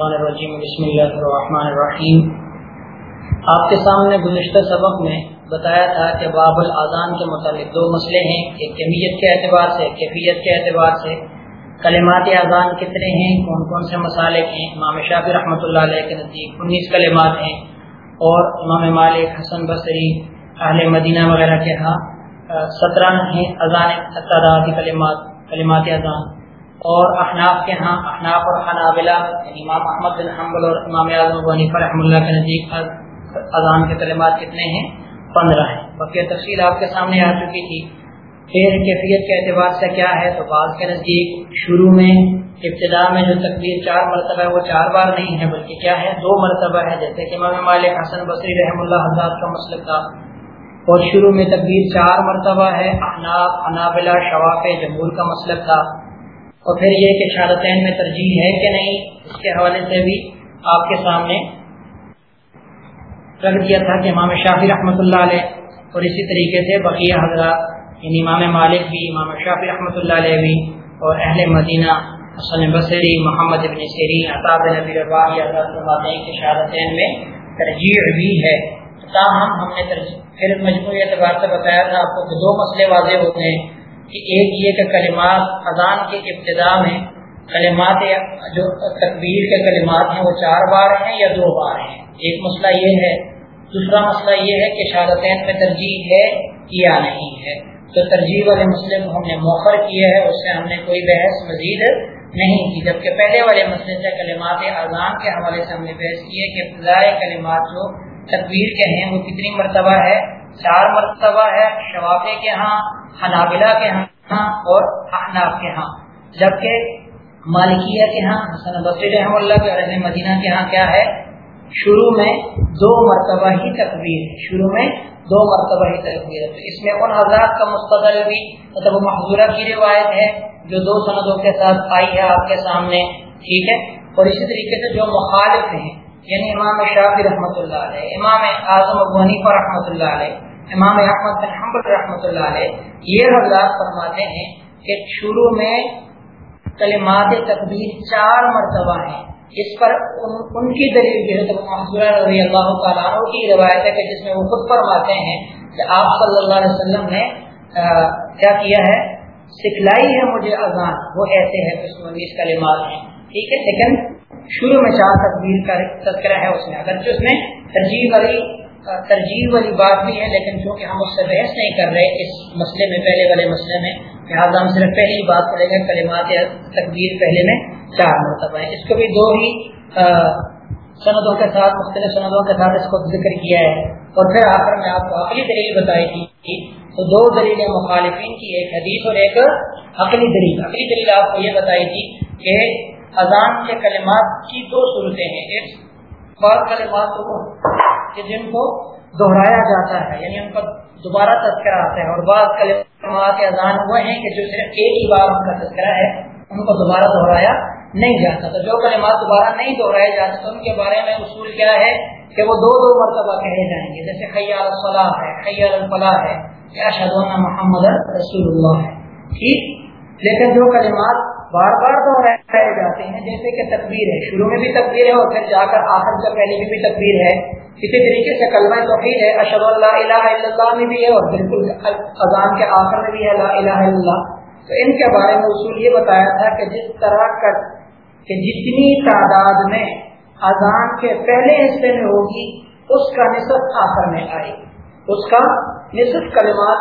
الشیطان الرجیم، بسم اللہ الرحمن الرحیم۔ آپ کے سامنے گزشتہ سبق میں بتایا تھا کہ باب الاذان کے متعلق دو مسئلے ہیں، ایک کمیت کے اعتبار سے کیفیت کے اعتبار سے۔ کلمات اذان کتنے ہیں، کون کون سے مسالک ہیں؟ امام شافی رحمۃ اللہ علیہ کے نزدیک انیس کلمات ہیں۔ اور امام مالک، حسن بصری، اہل مدینہ وغیرہ کے ہاں سترہ ہیں اذان تعداد کلمات کلمات اذان۔ اور احناف کے ہاں احناف اور حنابلہ یعنی امام احمد بن حنبل اور امام اعظم غنیف رحم اللہ کے نزدیک اذان کے کلمات کتنے ہیں؟ پندرہ ہیں۔ بقیہ تفصیل آپ کے سامنے آ چکی تھی۔ پھر کیفیت کے اعتبار سے کیا ہے؟ تو بعض کے نزدیک شروع میں ابتدا میں جو تقبیر چار مرتبہ ہے، وہ چار بار نہیں ہے، بلکہ کیا ہے؟ دو مرتبہ ہے، جیسے کہ امام مالک حسن بصری رحم اللہ حضرات کا مسئلہ تھا۔ اور شروع میں تقبیر چار مرتبہ ہے، احناف انابلہ شواف، جمہور کا مسئلہ تھا۔ اور پھر یہ کہ شہادتین میں ترجیح ہے کہ نہیں، اس کے حوالے سے بھی آپ کے سامنے رکھ دیا تھا کہ امام شافی رحمۃ اللہ علیہ اور اسی طریقے سے بقیہ حضرات یعنی امام مالک بھی، امام شافی رحمۃ اللہ علیہ بھی، اور اہل مدینہ، حسن بصری، محمد ابن سیری عطاب نبی ہیں کہ شہادتین میں ترجیح بھی ہے۔ تاہم ہم نے ترجیح پھر مجموعی اعتبار سے بتایا تھا، آپ کو دو مسئلے واضح ہوتے ہیں۔ کہ ایک یہ کہ کلمات اذان کے ابتدا میں کلمات جو تکبیر کے کلمات ہیں وہ چار بار ہیں یا دو بار ہیں؟ ایک مسئلہ یہ ہے، دوسرا مسئلہ یہ ہے کہ شارتین میں ترجیح ہے یا نہیں ہے۔ تو ترجیح والے مسئلے کو ہم نے موخر کیا ہے، اس سے ہم نے کوئی بحث مزید نہیں کی۔ جبکہ پہلے والے مسئلے سے کلمات اذان کے حوالے سے ہم نے بحث کی ہے کہ ابتدائی کلمات جو تکبیر کے ہیں وہ کتنی مرتبہ ہے؟ چار مرتبہ ہے شوافے کے ہاں حنابلہ کے ہاں اور احناف کے ہاں۔ جبکہ مالکیہ کے ہاں حسن بصیر رحم اللہ کے علیہ مدینہ کے ہاں کیا ہے؟ شروع میں دو مرتبہ ہی تکبیر، شروع میں دو مرتبہ ہی تکبیر۔ تو اس میں ان حضرات کا مستدل بھی مطلب محضورہ کی روایت ہے، جو دو سندوں کے ساتھ آئی ہے آپ کے سامنے، ٹھیک ہے؟ اور اسی طریقے سے جو مخالف ہیں یعنی امام شافی رحمۃ اللہ علیہ، امام اعظم ابو رحمۃ اللہ علیہ امام احمد بن حمبل رحمۃ اللہ علیہ یہ حضرات فرماتے ہیں کہ شروع میں کلمات تقبیر چار مرتبہ ہیں۔ اس پر ان, ان کی دلیل جو ہے رضی اللہ تعالیٰ کی روایت ہے کہ جس میں وہ خود فرماتے ہیں کہ آپ صلی اللہ علیہ وسلم نے کیا کیا ہے؟ سکھلائی ہے مجھے اذان۔ وہ ایسے ہے اس میں بیس کلمات ہیں۔ ٹھیک ہے لیکن شروع میں چار تقبیر کا تذکرہ ہے اس میں۔ اگر اس میں ترجیح والی ترجیح والی بات بھی ہے، لیکن چونکہ ہم اس سے بحث نہیں کر رہے، اس مسئلے میں، پہلے والے مسئلے میں، لہٰذا ہم صرف پہلی بات پڑھیں گے، کلمات یا پہلے میں چار مرتبہ ہے اس کو بھی دو ہی سندوں کے ساتھ، مختلف سندوں کے ساتھ اس کو ذکر کیا ہے۔ اور پھر آخر میں آپ کو عقلی دلیل بتائی تھی تو دو دلیلیں مخالفین کی، ایک حدیث اور ایک عقلی دلیل۔ عقلی دلیل آپ کو یہ بتائی تھی کہ اذان کے کلمات کی دو صورتیں ہیں۔ ایک بعض کلمات تو کہ جن کو دہرایا جاتا ہے یعنی ان کا دوبارہ تذکرہ آتا ہے اور بعض کلمات اذان وہ ہیں کہ جو صرف ایک ہی بار ان کا تذکرہ ہے ان کو دوبارہ دہرایا نہیں جاتا۔ تو جو کلمات دوبارہ نہیں دہرائے جاتے تو ان کے بارے میں اصول کیا ہے کہ وہ دو دو مرتبہ کہے جائیں گے جیسے خیال الفلاح ہے خیال الفلاح ہے یا شدون محمد رسول اللہ ہے۔ ٹھیک؟ لیکن جو کلمات بار بار دہرائے جاتے ہیں جیسے کہ تقبیر ہے شروع میں بھی تقبیر ہے اور پھر جا کر آخر سے پہلے بھی, بھی تقبیر ہے اسی طریقے سے کلمہ توحید ہے اشد اللہ الہ الا اللہ میں بھی ہے اور بالکل اذان کے آخر میں بھی ہے لا الہ الا اللہ۔ تو ان کے بارے میں اصول یہ بتایا تھا کہ جس طرح کا کہ جتنی تعداد میں اذان کے پہلے حصے میں ہوگی، اس کا نصف آخر میں آئے۔ اس کا نصف کلمات،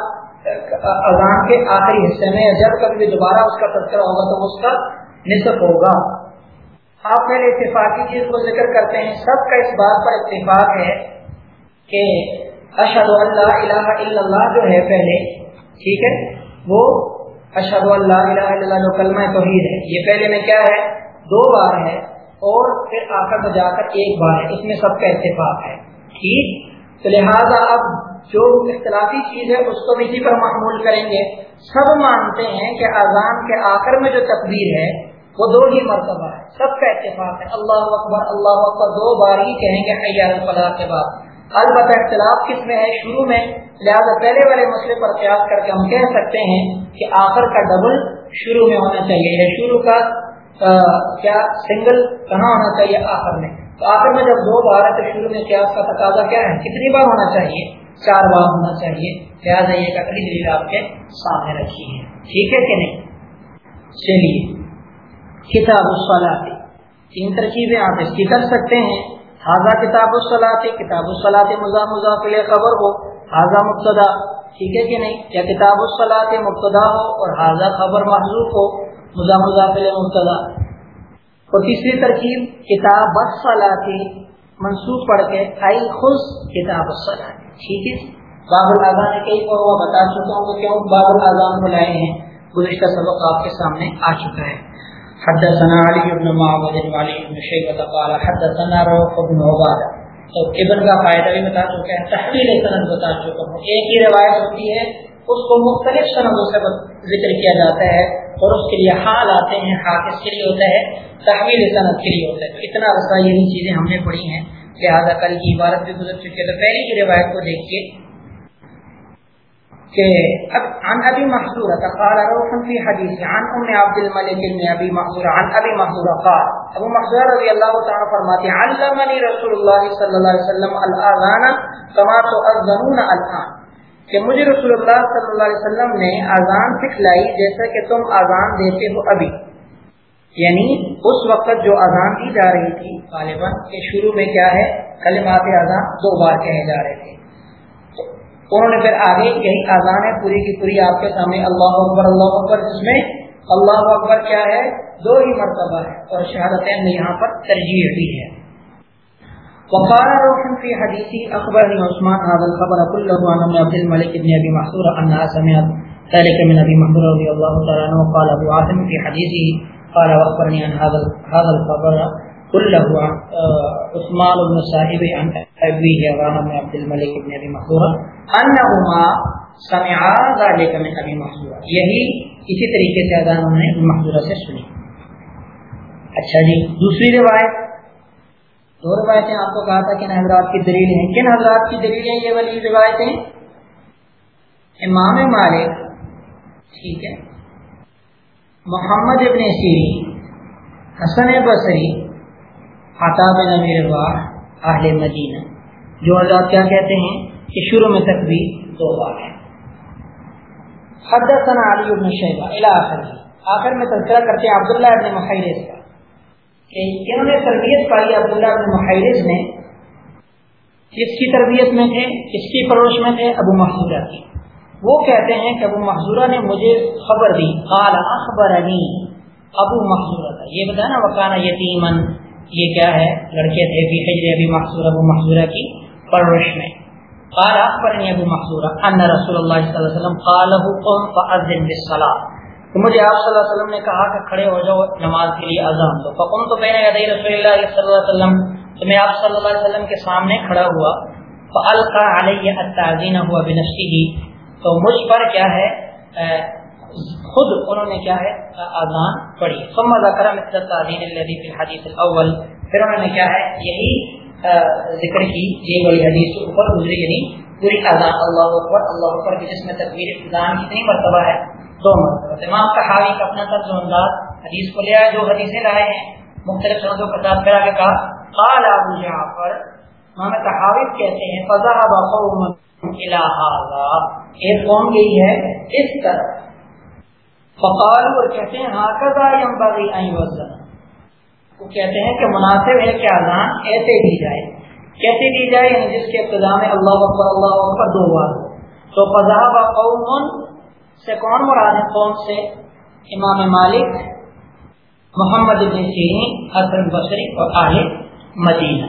اذان کے آخری حصے میں، جب کبھی دوبارہ اس کا تذکرہ ہوگا تو اس کا نصف ہوگا۔ آپ پہلے اتفاقی چیز کو ذکر کرتے ہیں، سب کا اس بات پر اتفاق ہے کہ اشد اللہ الہ الا اللہ جو ہے پہلے، ٹھیک ہے؟ وہ اشد اللہ الہ الا اللہ جو کلمہ توحید ہے، یہ پہلے میں کیا ہے؟ دو بار ہے اور پھر آخر میں جا کر ایک بار ہے، اس میں سب کا اتفاق ہے، ٹھیک؟ تو لہٰذا اب جو اختلافی چیز ہے، اس کو بھی اسی پر معمول کریں گے۔ سب مانتے ہیں کہ اذان کے آخر میں جو تقبیر ہے وہ دو ہی مرتبہ ہے۔ سب کا اتفاق ہے۔ اللہ اکبر اللہ اکبر، دو بار ہی کہیں گے حیار الفلاح کے بعد۔ البتہ اختلاف کس میں ہے؟ شروع میں۔ لہٰذا پہلے والے مسئلے پر قیاس کر کے ہم کہہ سکتے ہیں کہ آخر کا ڈبل شروع میں ہونا چاہیے۔ یعنی شروع کا کیا؟ سنگل کہاں ہونا چاہیے؟ آخر میں۔ تو آخر میں جب دو بار ہے تو شروع میں کیا اس کا تقاضا کیا ہے؟ کتنی بار ہونا چاہیے؟ چار بار ہونا چاہیے۔ لہٰذا یہ اگلی دلیل آپ کے سامنے رکھی ہے۔ ٹھیک ہے کہ نہیں؟ چلیے۔ کتاب الصلاط تین ترکیبیں آپ اس کی کر سکتے ہیں۔ حاضہ کتاب الصلاط کتاب الصلاط مزا مضافل خبر ہو۔ حاضہ مبتدا، ٹھیک ہے کہ نہیں؟ یا کتاب الصلاط مبتدا ہو اور حاضہ خبر محضوف ہو۔ مزا مضافل مبتدا۔ اور تیسری ترکیب، کتاب الصلاطی منسوخ پڑھ کے آئی خوش کتاب الصلاطی ٹھیک ہے؟ باب الاذان کئی اور بتا چکا ہوں کہ کیوں باب الاذان بلائے ہیں۔ گزشتہ سبق آپ کے سامنے آ چکا ہے۔ حدثنا علی بن معبد علی بن شیبہ قال حدثنا روح بن عبادہ۔ تو ابن کا فائدہ بھی بتا چکا ہے تحویل سند بتا چکا ہوں ایک ہی روایت ہوتی ہے، اس کو مختلف سندوں سے ذکر کیا جاتا ہے اور اس کے لیے حال آتے ہیں، حافظ کے لیے ہوتا ہے، تحویل صنعت کے لیے ہوتا ہے۔ اتنا عرصہ یہی چیزیں ہم نے پڑھی ہیں لہٰذا کل کی عبارت بھی گزر چکی ہے۔ تو پہلی کی روایت کو دیکھیے۔ کہ عن ابي محذورة قال روح في حديث عن ام عبد الملك بن ابي محذورة عن ابي محذورة قال، ابو محذورة رضي الله تعالى فرماتے علمني رسول الله صلى الله عليه وسلم الاذان كما تؤذنون الان کہ مجھے رسول اللہ صلی اللہ علیہ وسلم نے اذان سکھلائی جیسا کہ تم اذان دیتے ہو ابھی۔ یعنی اس وقت جو اذان دی جا رہی تھی، غالباً کہ شروع میں کیا ہے؟ کلمات اذان دو بار کہے جا رہے تھے۔ انہوں نے پھر آگے یہی اذان ہے، پوری کی پوری آپ کے سامنے اللہ اکبر اللہ اکبر، جس میں اللہ اکبر کیا ہے، دو ہی مرتبہ ہے اور شہادتین میں یہاں پر ترجیح بھی ہے وقال روح في حديثه أخبرني عثمان هذا الخبر كله عن عبد الملك بن أبي محصور أنها سمعت ذلك من أبي محصور رضي الله تعالى عنه قال أبو عاصم في حديثه قال واخبرني عن هذا الخبر كله عثمان بن صاحب عن ابيه عن ابن عبد الملك بن ابي محذورة انهما سمعا ذلك من ابي محذورة یہی اسی طریقے سے اذان انہوں نے محذورہ سے سنی۔ اچھا جی دوسری روایت۔ دو روایتیں آپ کو کہا تھا کن حضرات کی دلیل ہیں۔ کن حضرات کی دلیل ہیں یہ والی روایتیں؟ امام مالک، ٹھیک ہے، محمد ابن سیری حسن بصری عطا بن امیر اہل مدینہ۔ جو حضرات کیا کہتے ہیں کہ شروع میں تک بھی دو بار ہے۔ حدثنا علی بن شیبہ الى آخر آخر میں تذکرہ کرتے ہیں عبداللہ ابن محیرز کا۔ کہ انہوں نے تربیت پائی عبداللہ ابن محیرز نے، کس کی تربیت میں تھے کس کی پروش میں تھے ابو محضورہ کی۔ وہ کہتے ہیں کہ ابو محضورہ نے مجھے خبر دی۔ قال اخبرنی ابو محضورہ تھا یہ بتایا نا وکانا یتیمن یہ کیا ہے؟ لڑکے تھے بھی حجر ابی محضور ابو محضورہ کی پرورش میں۔ قال، اخبرنی ابو محضورہ ان رسول اللہ صلی اللہ علیہ وسلم قال ابو قم فاذن بالصلاة۔ تو مجھے آپ صلی اللہ علیہ وسلم نے کہا کہ کھڑے ہو جاؤ نماز کے لیے اذان دو۔ فقم تو پہنے یدی رسول اللہ صلی اللہ علیہ وسلم۔ تو میں آپ صلی اللہ علیہ وسلم کے سامنے کھڑا ہوا۔ فالقى علی التعزین هو بنفسه تو مجھ پر کیا ہے؟ خود انہوں نے کیا ہے؟ اذان پڑھی ثم ذکر مثل التعزین الذي في الحديث الاول۔ پھر انہوں نے کیا ہے؟ یہی ذکر کی یہ بڑی حدیث کے اوپر گزری یعنی پوری اذان اللہ اکبر اللہ اکبر، کی جس میں تکبیر اذان کتنی مرتبہ ہے؟ دو مرتبہ۔ امام صحابی کا اپنا طرز انداز حدیث کو لے آئے جو حدیثیں لائے ہیں۔ مختلف سندوں کے ساتھ پھر آگے کہا، قال ابو جعفر، امام صحابی کہتے ہیں، فذهب قوم الى هذا۔ ایک قوم گئی ہے، اس طرح فقال اور کہتے ہیں، ہاکذا ينبغي ان يوزن وہ کہتے ہیں کہ مناسب ہے کہ اذان ایسے دی جائے۔ کیسے دی جائے؟ یعنی جس کے ابتدا میں اللہ اکبر اللہ اکبر دو بار۔ تو فذهب قوم سے کون مراد ہے قوم سے۔ امام مالک، محمد بن سیرین حسن بصری اور آل مدینہ۔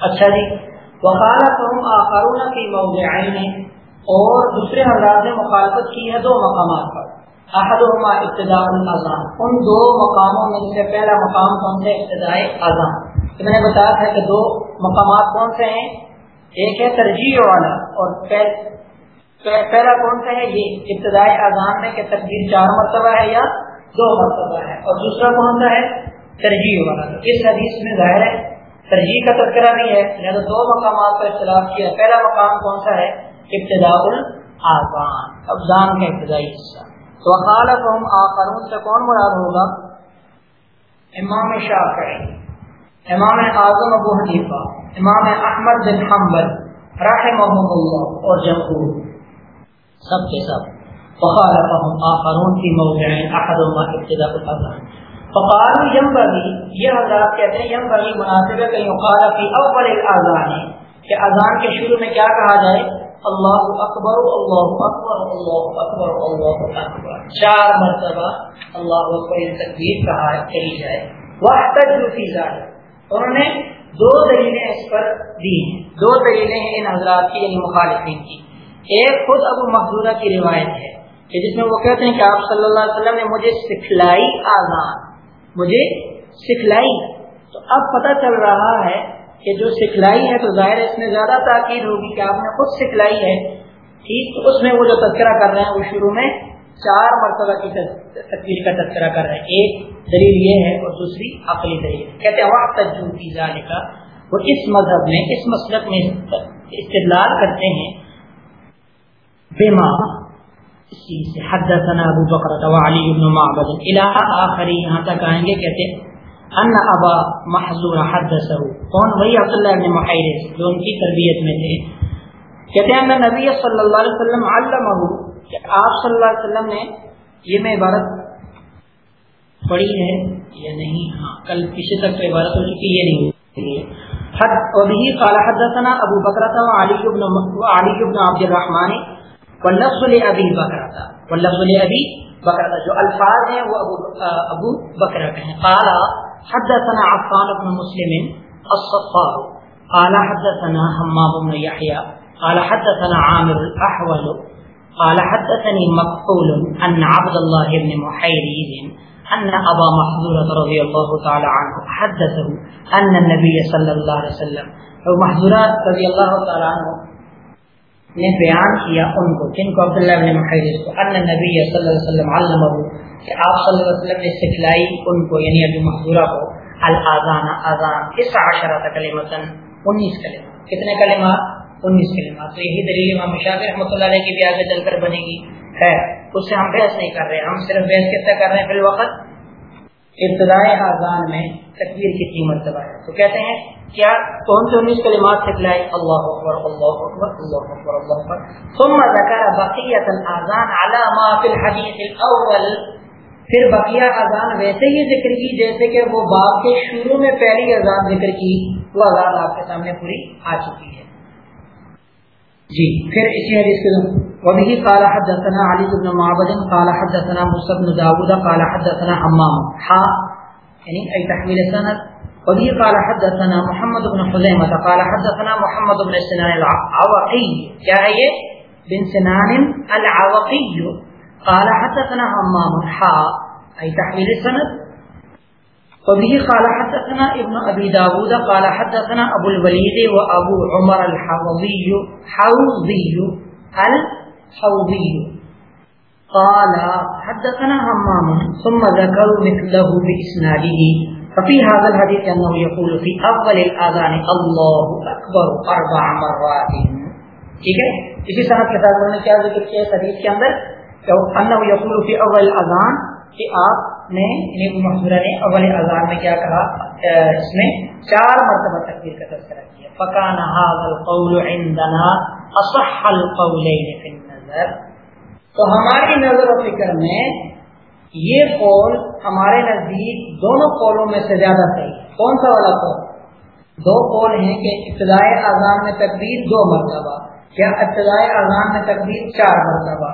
اچھا جی وکالت آخرون کی موضعین۔ اور دوسرے حضرات نے مخالفت کی ہے دو مقامات پر۔ احدہما ابتداء الاذان۔ ان دو مقاموں میں سے پہلا مقام کون سے؟ ابتداء اذان تو میں نے بتایا تھا کہ دو مقامات کون سے ہیں؟ ایک ہے ترجیح والا اور پہلا کون سا ہے؟ یہ ابتدائی اذان میں کہ تقدیر چار مرتبہ ہے یا دو مرتبہ ہے۔ اور دوسرا کون سا ہے؟ ترجیح والا۔ اس حدیث میں ظاہر ہے، ترجیح کا تذکرہ نہیں ہے لہٰذا دو مقامات پر اختلاف کیا۔ پہلا مقام کون سا ہے؟ ابتدا الاذان۔ ابزان کا ابتدائی حصہ۔ تو خالق ہم آخرون سے کون مراد ہوگا؟ امام شافعی امام اعظم ابو حنیفہ امام احمد بن حنبل رحمهم اللہ اور جمہور۔ سب کے سب۔ وخالفهم آخرون موضع ابتداء الاذان فقالوا ينبغي یہ حضرات کہتے ہیں ينبغي مناسب ہے کہ يقال في اول الاذان کہ اذان کے شروع میں کیا کہا جائے؟ اللہ اکبر اللہ اکبر اللہ اکبر اللہ اکبر چار مرتبہ اللہ اکبر تکبیر کہا کہی جائے۔ واحتجوا في ذلك۔ انہوں نے دو دلیلیں اس پر دی ہیں۔ دو دلیلیں ہیں ان حضرات کی یعنی مخالفین کی۔ ایک خود ابو محدودہ کی روایت ہے کہ جس میں وہ کہتے ہیں کہ آپ صلی اللہ علیہ وسلم نے مجھے سکھلائی آزان۔ مجھے سکھلائی۔ تو اب پتہ چل رہا ہے کہ جو سکھلائی ہے تو ظاہر ہے اس میں زیادہ تاکید ہوگی کہ آپ نے خود سکھلائی ہے۔ ٹھیک؟ تو اس میں وہ جو تذکرہ کر رہے ہیں وہ شروع میں چار مرتبہ کی تصویر کا تذکرہ کر رہے ہیں۔ ایک دلیل یہ ہے اور دوسری عقلی دلیل۔ کہتے ہیں وقت کی جانے کا وہ اس مذہب میں، اس مسلک میں استدلال کرتے ہیں۔ بما اسی سے۔ حدثنا ابو بکر وعلی بن معبد۔ الہ آخری یہاں تک آئیں گے، کہتے ہیں ان ابا محضور حدثه. کون وہی عبداللہ ابن محیرس جو ان کی تربیت میں تھے کہتے ہیں ان نبی صلی اللہ علیہ وسلم علمہ کہ آپ صلی اللہ علیہ وسلم نے یہ میں عبارت پڑھی ہے یا نہیں؟ ہاں کل پیچھے تک تو عبارت ہو چکی یہ نہیں حد وبه قال حدثنا ابو بکرۃ وعلی بن علی بن عبد الرحمن واللفظ لابي بکرۃ۔ واللفظ لابي بکرۃ، جو الفاظ ہیں، وہ ابو ابو بکرہ کے ہیں۔ قال حدثنا عفان بن مسلم الصفار. قال حدثنا حمام بن يحيى. قال حدثنا عامر الاحول قال حدثني مقبول أن عبد الله بن محيريز أن أبا محذورة رضي الله تعالى عنه حدثه أن النبي صلى الله عليه وسلم. محذورة رضي الله تعالى عنه نے بیان کیا ان کو، جن کو عبداللہ بن محیرز کو، ان نبی صلی اللہ علیہ وسلم علمہ کہ آپ صلی اللہ علیہ وسلم نے سکھلائی ان کو یعنی ابو محضورہ کو الازان اذان، اس عشرہ کلمتن انیس کلمات۔ کتنے کلمات؟ انیس کلمات۔ تو یہی دلیل امام شافی رحمۃ اللہ علیہ کی بھی آگے چل کر بنے گی۔ ہے اس سے ہم بحث نہیں کر رہے، ہم صرف بحث کتنا کر رہے ہیں فی الوقت؟ ابتدائی آزان میں تکبیر کتنی مرتبہ ہے۔ تو کہتے ہیں، کیا؟ کون سے انیس کلمات سے کھلائے اللہ اکبر اللہ اکبر اللہ اکبر اللہ اکبر۔ ثم ذکر بقیت الاذان علی ما فی الحدیث الاول۔ پھر بقیہ اذان ویسے ہی ذکر کی، جیسے کہ وہ باب کے شروع میں پہلی اذان ذکر کی، وہ اذان آپ کے سامنے پوری آ چکی ہے۔ جی پھر اسی حدیث کے وبه قال حدثنا علي بن معبد، قال حدثنا موسى بن داوود قال حدثنا حمام. ها يعني اي تحويل السند. وبه قال حدثنا محمد بن خزيمة، قال حدثنا محمد بن سنان العوقي. کیا ہے یہ بن سنان العوقي. قال حدثنا حمام. ها اي تحويل السند. وبه قال حدثنا ابن ابي داود، قال حدثنا ابو الوليد وابو عمر الحوضي، حوضي الحوضي قال، حدثنا همام ثم ذكروا مثله باسناده ففي هذا الحديث انه يقول، في اول الاذان الله اكبر اربع مرات. ٹھیک ہے؟ اسی صنعت کے ساتھ انہوں نے کیا ذکر کیا، حدیث کے اندر، کہ انه يقول في اول الاذان کہ آپ نے یعنی محضورہ نے اول اذان میں کیا کہا اس میں چار مرتبہ تکبیر کا تذکرہ کیا۔ فکان هذا القول عندنا اصح القولين في النظر تو ہماری نظر و فکر میں یہ قول ہمارے نزدیک دونوں قولوں میں سے زیادہ صحیح کون سا والا قول؟ دو قول ہیں کہ ابتدائی اذان میں تکبیر دو مرتبہ کیا ابتدائی اذان میں تکبیر چار مرتبہ۔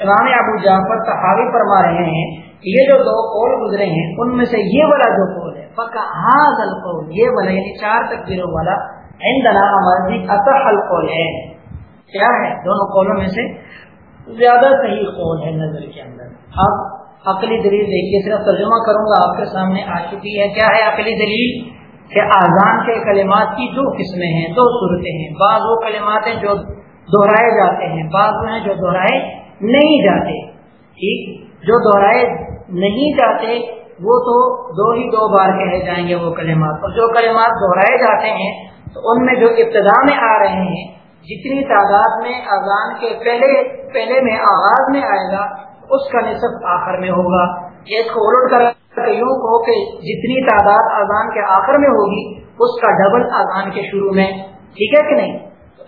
امام ابو جعفر صحابی فرما رہے ہیں یہ جو دو قول گزرے ہیں، ان میں سے یہ والا جو قول ہے پکا ہاض القول، یہ والا یعنی چار تقبیروں والا، عندنا ہمارے اصح القول ہے کیا ہے دونوں قولوں میں سے؟ زیادہ صحیح قول ہے نظر کے اندر۔ اب عقلی دلیل دیکھیے، صرف ترجمہ کروں گا، آپ کے سامنے آ چکی ہے۔ کیا ہے عقلی دلیل؟ کہ آزان کے کلمات کی دو قسمیں ہیں، دو صورتیں ہیں۔ بعض وہ کلمات ہیں جو دہرائے جاتے ہیں، بعض وہ ہیں جو دہرائے نہیں جاتے۔ ٹھیک؟ جو دہرائے نہیں جاتے، وہ تو دو ہی دو بار کہے جائیں گے وہ کلمات۔ اور جو کلمات دہرائے جاتے ہیں، تو ان میں جو ابتدا میں آ رہے ہیں جتنی تعداد میں اذان کے پہلے پہلے میں آغاز میں آئے گا، اس کا نصف آخر میں ہوگا۔ اس کو الٹ کر یوں کہو کہ جتنی تعداد اذان کے آخر میں ہوگی، اس کا ڈبل اذان کے شروع میں۔ ٹھیک ہے کہ نہیں؟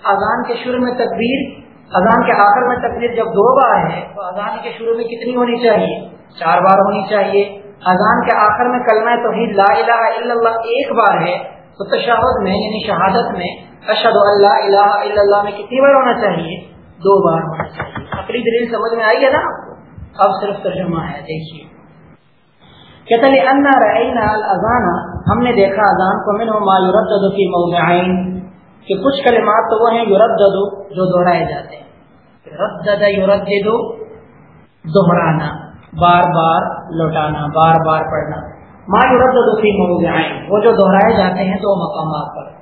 اذان کے شروع میں تکبیر، اذان کے آخر میں تکبیر جب دو بار ہے، تو اذان کے شروع میں کتنی ہونی چاہیے؟ چار بار ہونی چاہیے۔ اذان کے آخر میں کلمہ توحید لا الہ الا اللہ ایک بار ہے تو تشہد میں یعنی شہادت میں اشد اللہ الہ الا اللہ میں کتنی بار ہونا چاہیے؟ دو بار ہونا چاہیے۔ اپنی دلیل سمجھ میں آئی ہے نا؟ آپ کو اب صرف ترجمہ ہے، دیکھیے۔ کہتے ہیں انا رعینا الاذان ہم نے دیکھا اذان کو من ما یردد فی موضعین۔ کہ کچھ کلمات تو وہ ہیں یوردد جو دہرائے جاتے ہیں۔ ردد یوردد دہرانا، بار بار لوٹانا، بار بار پڑھنا۔ ما یوردد فی موضعین وہ جو دہرائے جاتے ہیں دو مقامات پر۔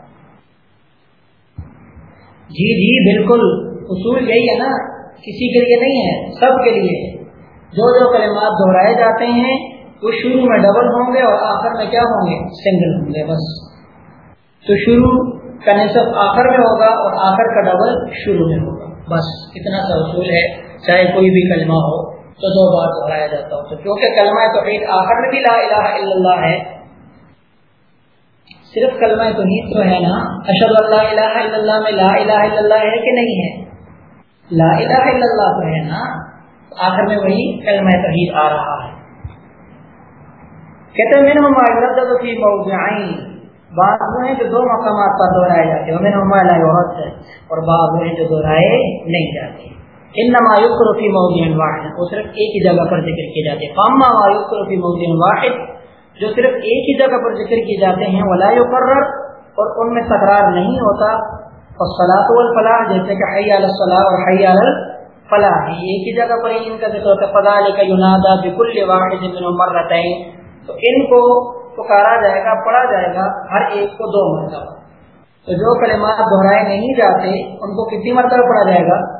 جی جی بالکل۔ اصول یہی ہے نا، کسی کے لیے نہیں ہے، سب کے لیے۔ جو جو کلمات دہرائے جاتے ہیں، وہ شروع میں ڈبل ہوں گے اور آخر میں کیا ہوں گے؟ سنگل ہوں گے، بس۔ تو شروع کا نصب آخر میں ہوگا اور آخر کا ڈبل شروع میں ہوگا، بس۔ اتنا سا اصول ہے، چاہے کوئی بھی کلمہ ہو۔ تو دو بار دہرایا جاتا ہو۔ تو کیونکہ کلمہ توحید آخر میں بھی لا الہ الا اللہ ہے، صرف کلمہ توحید تو ہے نا اشد اللہ الہ الا اللہ میں لا الہ الا اللہ ہے کہ نہیں ہے؟ لا الہ الا اللہ تو ہے نا، آخر میں وہی کلمہ توحید آ رہا ہے۔ کہتے ہیں میں نے موضعین۔ بعض وہ ہیں جو دو مقامات پر دہرائے جاتے ہیں میں عورت ہے اور بعض وہ ہیں جو دہرائے نہیں جاتے۔ ان نمایوق فی موضوع واحد، وہ صرف ایک ہی جگہ پر ذکر کیے جاتے ہیں۔ فام مایوق فی موضوع واحد، جو صرف ایک ہی جگہ پر ذکر کیے جاتے ہیں، ولا یقرر، اور ان میں تکرار نہیں ہوتا۔ اور صلاح والفلاح، جیسے کہ حی علی الصلاح اور حی علی الفلاح ایک ہی جگہ پر ان کا ذکر ہوتا ہے۔ فذلک ینادى بكل واحد من مرتين تو ان کو پکارا جائے گا، پڑھا جائے گا، ہر ایک کو دو مرتبہ۔ تو جو کلمات دہرائے نہیں جاتے، ان کو کتنی مرتبہ پڑھا جائے گا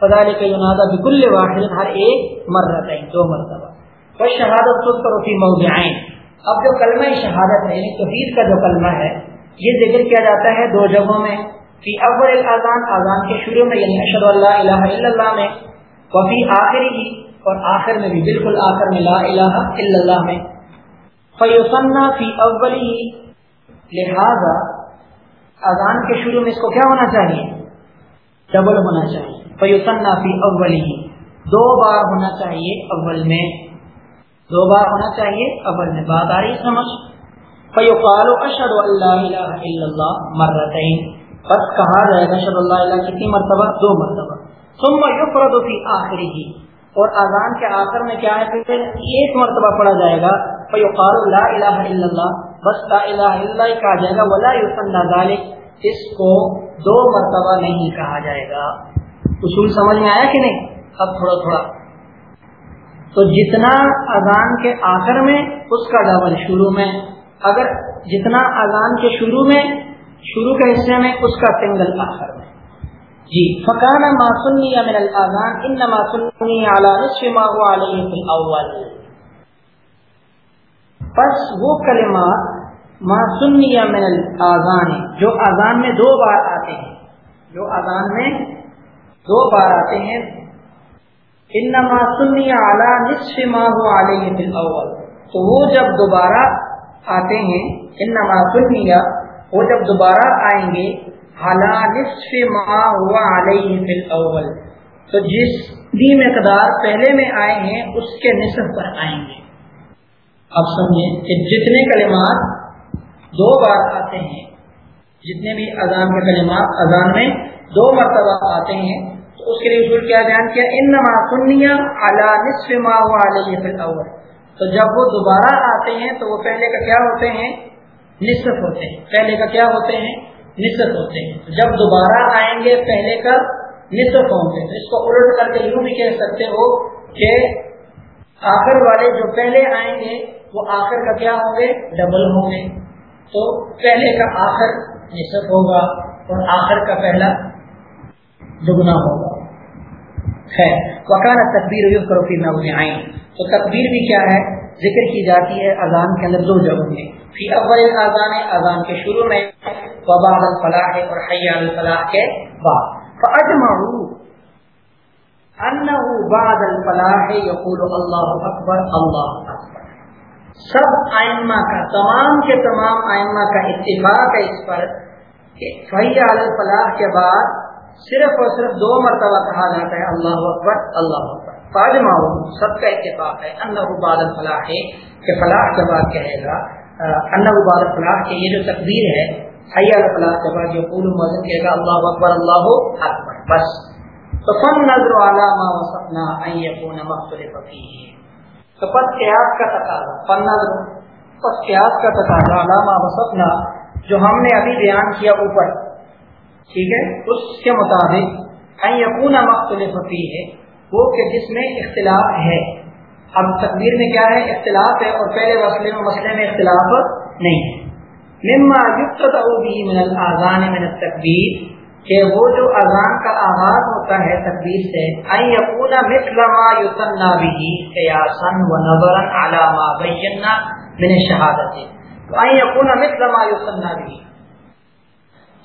فضال کے ینادہ بکل واحد، ہر ایک مرتبہ دو مرتبہ۔ بس شہادت خود کرو فی موضعین۔ اب جو کلمہ شہادت ہے یعنی توحید کا جو کلمہ ہے، یہ ذکر کیا جاتا ہے دو جگہوں میں۔ فی اول الاذان، اذان کے شروع میں یعنی اشهد اللہ الہ الا اللہ میں۔ وفی آخری ہی، اور آخر میں بھی، بالکل آخر میں لا الہ الا اللہ میں۔ فیوسنا فی اولی لہذا، اذان کے شروع میں اس کو کیا ہونا چاہیے؟ ڈبل ہونا چاہیے۔ فیوسنا فی اولی. دو بار ہونا چاہیے اول میں. دو بار ہونا چاہیے اول میں. بات آ رہی سمجھ؟ فیوقال اشد اللہ الہ الا اللہ مرتین. بس کہا جائے گا اشد اللہ الہ کتنی مرتبہ؟ دو مرتبہ. ثم یفرد فی آخری اور اذان کے آخر میں کیا ہے پھر؟ ایک مرتبہ پڑھا جائے گا. فیقال لا الہ الا اللہ. بس لا الہ الا اللہ کہا جائے گا. ولا یسن ذلك اس کو دو مرتبہ نہیں کہا جائے گا. اصول سمجھ میں آیا کہ نہیں؟ اب تھوڑا تھوڑا۔ تو جتنا اذان کے آخر میں، اس کا ڈبل شروع میں۔ اگر جتنا اذان کے شروع میں، شروع کے حصے میں، اس کا سنگل آخر میں۔ جی فکان ما سنی من الاذان انما سنی علی نصف ما هو علیہ فی الاول پس وہ کلمات، ما سنی من الاذان جو اذان میں دو بار آتے ہیں۔ جو اذان میں دو بار آتے ہیں۔ انما سنی علی نصف ما هو علیہ فی تو وہ جب دوبارہ آتے ہیں، انما سنی، وہ جب دوبارہ آئیں گے نصف ما ہوا علیہ فی تو جس بھی مقدار پہلے میں آئے ہیں، اس کے نصف پر آئیں گے۔ اب سمجھیں کہ جتنے کلمات دو بار آتے ہیں، جتنے بھی اذان کے کلمات اذان میں دو مرتبہ آتے ہیں اس کے لیے اصول کیا بیان کیا؟ ان نما کنیا نصف ما ہوا علیہ فی الاول. تو جب وہ دوبارہ آتے ہیں تو وہ پہلے کا کیا ہوتے ہیں؟ نصف ہوتے ہیں. پہلے کا کیا ہوتے ہیں؟ نصف ہوتے ہیں. جب دوبارہ آئیں گے پہلے کا نصف ہوں گے. اس کو الٹ کر کے یوں بھی کہہ سکتے ہو کہ آخر والے جو پہلے آئیں گے، وہ آخر کا کیا ہوں گے؟ ڈبل ہوں گے. تو پہلے کا آخر نصف ہوگا اور آخر کا پہلا دگنا ہوگا. ہے۔ وکانا تقبیر کرو پھر میں آئیں تو تقبیر بھی کیا ہے؟ ذکر کی جاتی ہے اذان کے اندر دو جگہوں میں۔ فی اول اذان اذان کے شروع میں، وبعد الفلاح اور حی الفلاح کے بعد۔ فاجمعوا انه بعد الفلاح يقول اللہ اکبر اللہ اکبر سب آئمہ کا، تمام کے تمام آئمہ کا اتفاق ہے اس پر کہ فہی الفلاح کے بعد صرف اور صرف دو مرتبہ کہا جاتا ہے، اللہ اکبر اللہ اکبر۔ فاجمہ سب کا اتفاق ہے انہ بعد الفلاح ہے، کہ فلاح کے بعد کہے گا انہ بعد الفلاح کے یہ جو تقدیر ہے، حی الفلاح کے بعد جو پور مذہب کہے گا، اللہ اکبر اللہ اکبر، بس۔ تو فن نظر علامہ وسطنا ایقون مختلف فیہ۔ تو پس قیاس کا تقاضا، فن نظر، پس قیاس کا تقاضا علامہ وسطنا جو ہم نے ابھی بیان کیا اوپر۔ ٹھیک ہے؟ اس کے مطابق ایقون مختلف فیہ وہ کہ جس میں اختلاف ہے۔ اب تقدیر میں کیا ہے؟ اختلاف ہے اور پہلے مسئلے میں مسئلے میں اختلاف نہیں ہے۔ مما من الاذان من التکبیر، کہ وہ جو اذان کا آغاز ہوتا ہے تقدیر سے شہادت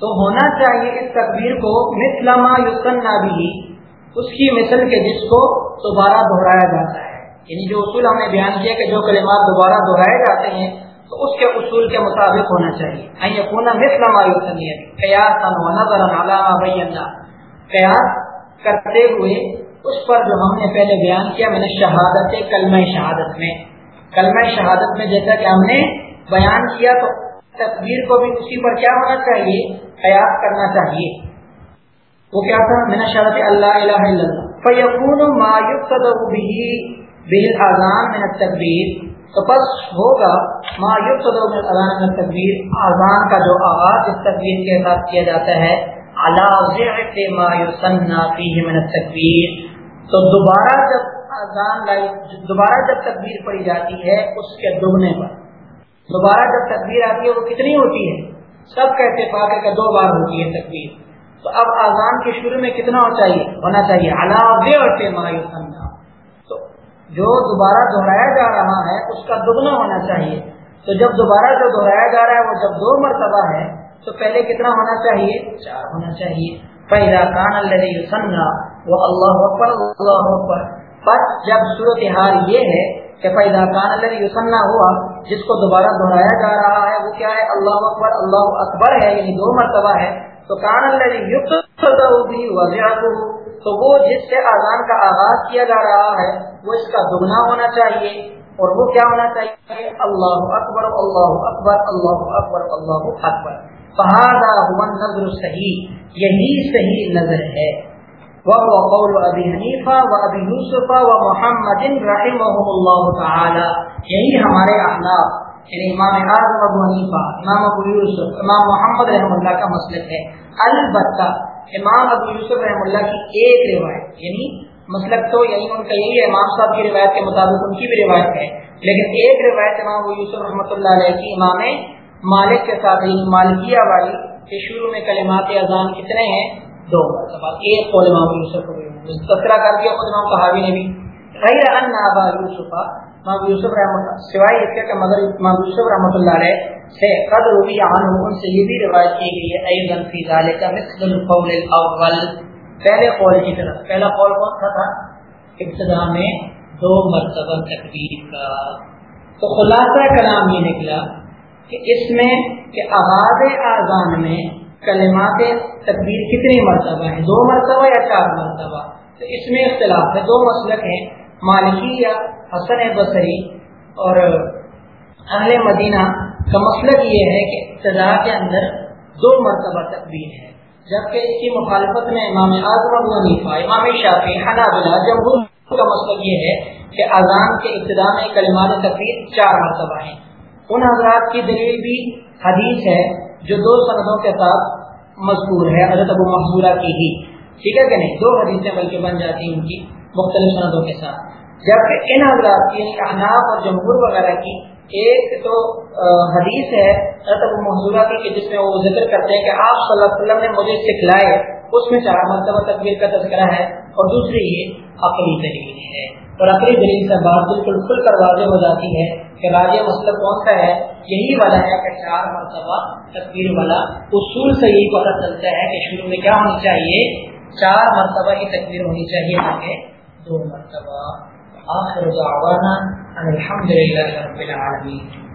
تو ہونا چاہیے اس تقبیر کو مسلما یوسنا بھی اس کی مثل کے جس کو دوبارہ دہرایا جاتا ہے۔ یعنی جو اصول ہم نے بیان کیا کہ جو کلمات دوبارہ دہرائے جاتے ہیں، تو اس کے اصول کے مطابق ہونا چاہیے۔ قیاس کرتے ہوئے اس پر جو ہم نے پہلے بیان کیا، میں نے شہادت کلمہ شہادت میں۔ کلمہ شہادت میں جیسا کہ ہم نے بیان کیا، تو تصویر کو بھی اسی پر کیا ہونا چاہیے؟ قیاس کرنا چاہیے۔ وہ کیا تھا؟ میں نے شہادت اللہ الہ الا اللہ۔ فیقون ما یقتد به بالآذان من التکبیر۔ تو بس ہوگا ما اذان تقبیر اذان کا جو آغاز اس تقبیر کے ساتھ کیا جاتا ہے۔ تقبیر تو دوبارہ جب اذان لائی، دوبارہ جب تقبیر پڑی جاتی ہے، اس کے دگنے پر۔ دوبارہ جب تقبیر آتی ہے، وہ کتنی ہوتی ہے؟ سب کا اتفاق ہے کہ دو بار ہوتی ہے تقبیر تو اب اذان کے شروع میں کتنا چاہیے؟ ہونا چاہیے۔ اللہ مایوسن جو دوبارہ دہرایا جا رہا ہے، اس کا دگنا ہونا چاہیے۔ تو جب دوبارہ جو دہرایا جا رہا ہے، وہ جب دو مرتبہ ہے، تو پہلے کتنا ہونا چاہیے؟ چار ہونا چاہیے۔ پہلا کان اللہ وہ اللہ اکبر اللہ اکبر۔ پر جب صورت حال یہ ہے کہ پیدا کان اللہ یوسنا ہوا جس کو دوبارہ دہرایا جا رہا ہے، وہ کیا ہے؟ اللہ اکبر اللہ اکبر ہے یعنی دو مرتبہ ہے۔ تو کان اللہ بھی تو وہ جس سے آزان کا آغاز کیا جا رہا ہے، وہ اس کا دگنا ہونا چاہیے۔ اور وہ کیا ہونا چاہیے؟ اللہ اکبر اللہ اکبر اللہ اکبر اللہ اکبر۔ فہذا ہوا نظر صحیح یہی صحیح نظر ہے۔ وہ قول ابی حنیفہ و ابی یوسف و محمد رحمهم اللہ تعالی یہی ہمارے احناف یعنی امام اعظم ابو حنیفہ، امام ابو یوسف، امام محمد رحم اللہ کا مسلک ہے. البتہ، امام ابو یوسف رحم اللہ کی ایک روایت یعنی مسلک تو یعنی ان کا یہی ہے، امام صاحب کی روایت کے مطابق ان کی بھی روایت ہے. لیکن ایک روایت امام ابو یوسف رحمۃ اللہ علیہ کی امام مالک کے ساتھ یعنی مالکیہ والی کے شروع میں کلمات اذان کتنے ہیں دو مرتبہ ایک قول امام یوسف کو تذکرہ کر دیا خود امام صحابی نے بھی۔ غیر ان ابا یوسف، امام یوسف رحمۃ سوائے اس کے کہ مگر امام یوسف رحمۃ اللہ علیہ سے قد روی ان سے یہ بھی روایت کی گئی ہے، ایضا فی ذلک مثل القول الاول۔ پہلے قول کی طرف، پہلا قول کون سا تھا؟ ابتدا میں دو مرتبہ تکبیر کا۔ تو خلاصہ کلام یہ نکلا کہ اس میں کہ آغاز آزان میں کلمات تکبیر کتنی مرتبہ ہیں؟ دو مرتبہ یا چار مرتبہ؟ تو اس میں اختلاف ہے۔ دو مسلک ہیں، مالکی یا حسن بصری۔ اور اہل مدینہ کا مسئلہ یہ ہے کہ ابتدا کے اندر دو مرتبہ تقبیر ہے۔ جبکہ اس کی مخالفت میں امام اعظم ابو حنیفہ، امام شافی حنابلہ، جمہور کا مسئلہ یہ ہے کہ اذان کے ابتدا میں کلمات تقریر چار مرتبہ ہیں۔ ان حضرات کی دلیل بھی حدیث ہے۔ جو دو سندوں کے ساتھ مذکور ہے، حضرت ابو محضورہ کی ہی۔ ٹھیک ہے کہ نہیں؟ دو حدیثیں بلکہ بن جاتی ہیں ان کی مختلف سندوں کے ساتھ۔ جبکہ ان حضرات کی یعنی احناف اور جمہور وغیرہ کی، ایک تو حدیث ہے منظورہ کی کہ جس میں وہ ذکر کرتے ہیں کہ آپ صلی اللہ علیہ وسلم نے مجھے سکھلائے، اس میں چار مرتبہ تقبیر کا تذکرہ ہے اور دوسری یہ عقلی دلیل ہے۔ اور عقلی دلیل سے بات بالکل کھل کر واضح ہو جاتی ہے کہ مسئلہ کون سا ہے؟ یہی والا ہے کہ چار مرتبہ تکبیر والا۔ اصول سے یہی پتہ چلتا ہے کہ شروع میں کیا ہونی چاہیے۔ چار مرتبہ کی تکبیر ہونی چاہیے آگے دو مرتبہ۔ آخر دعوانا الحمد للہ رب العالمین۔